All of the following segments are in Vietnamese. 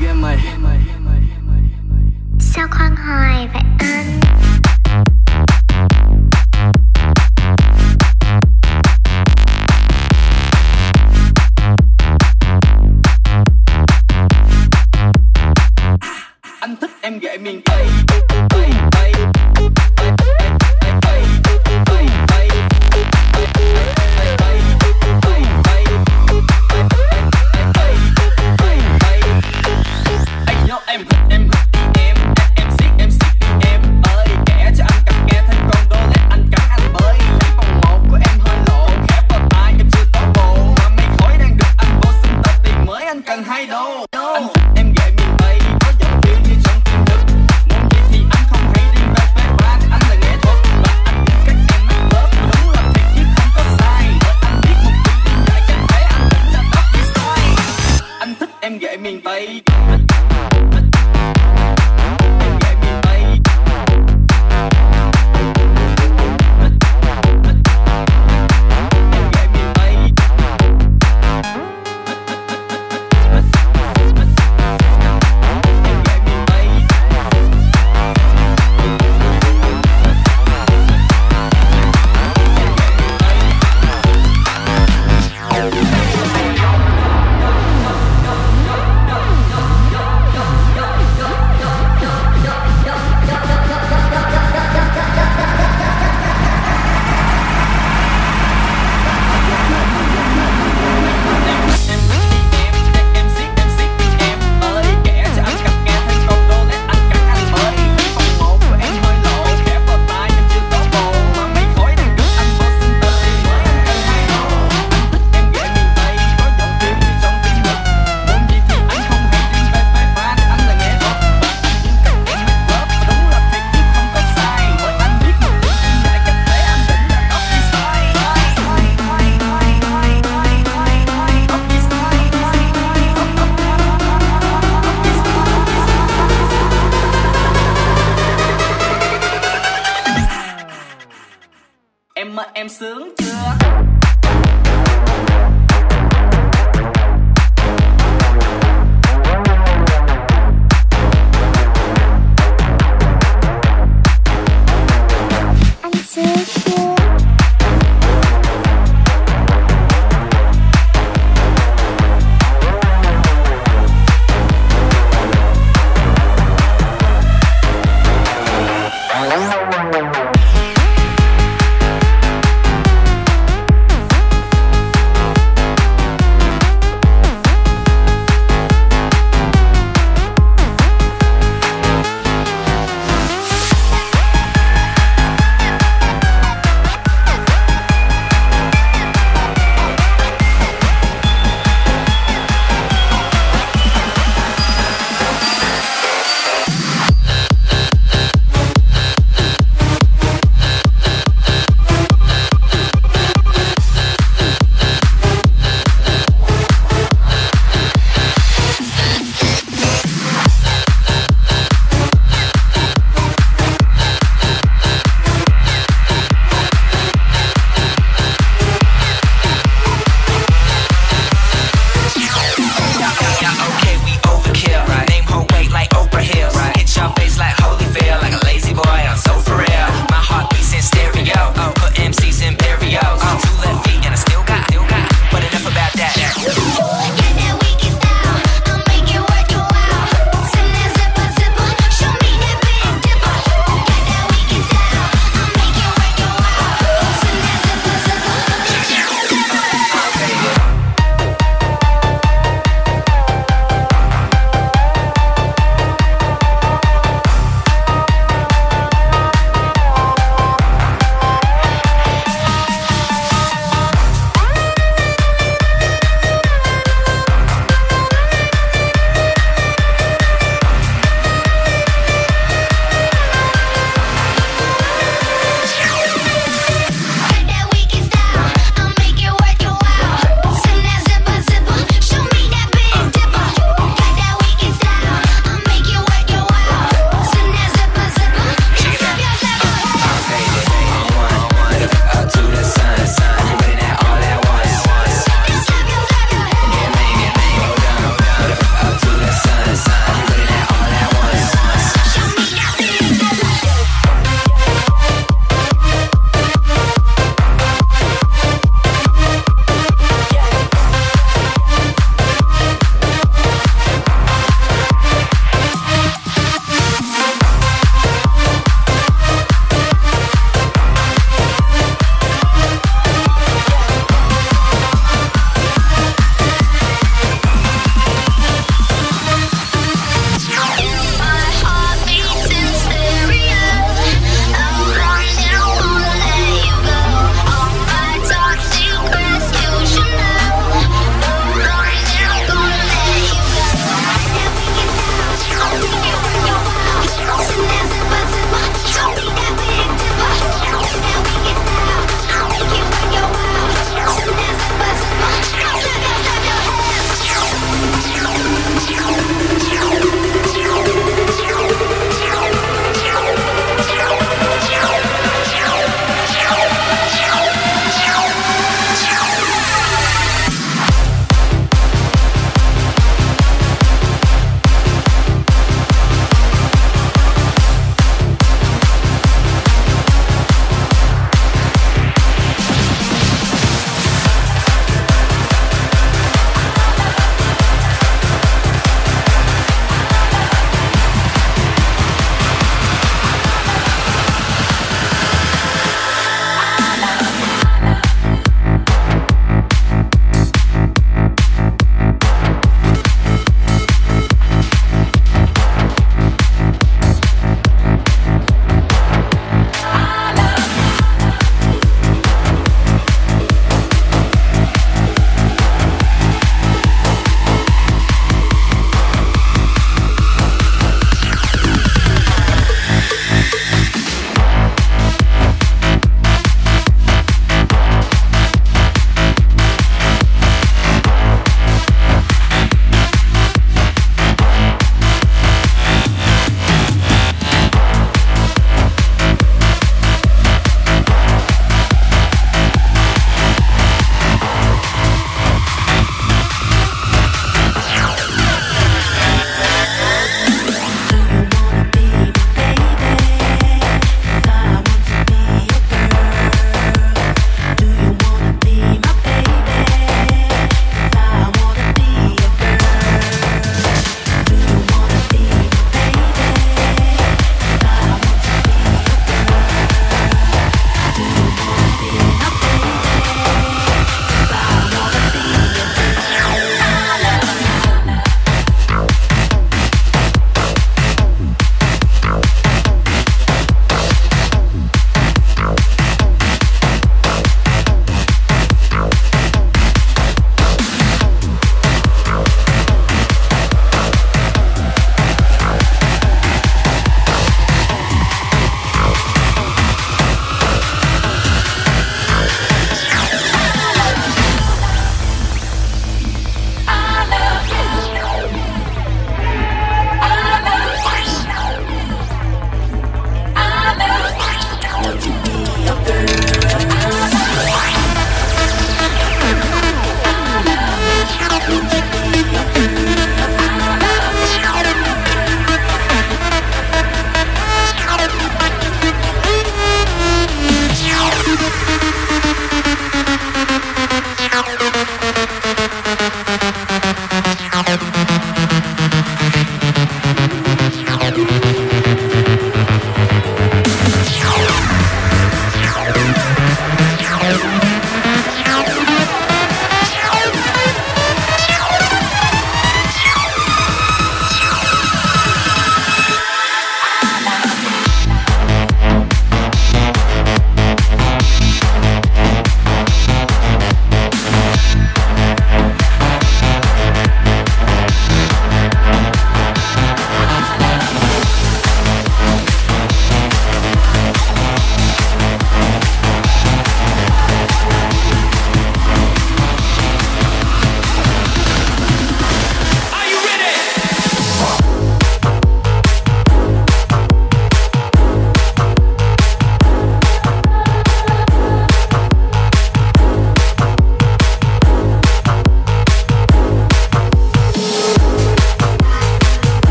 duyên mình sao khoan hoài vậy anh? Anh thích em gậy miền tây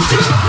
Yeah.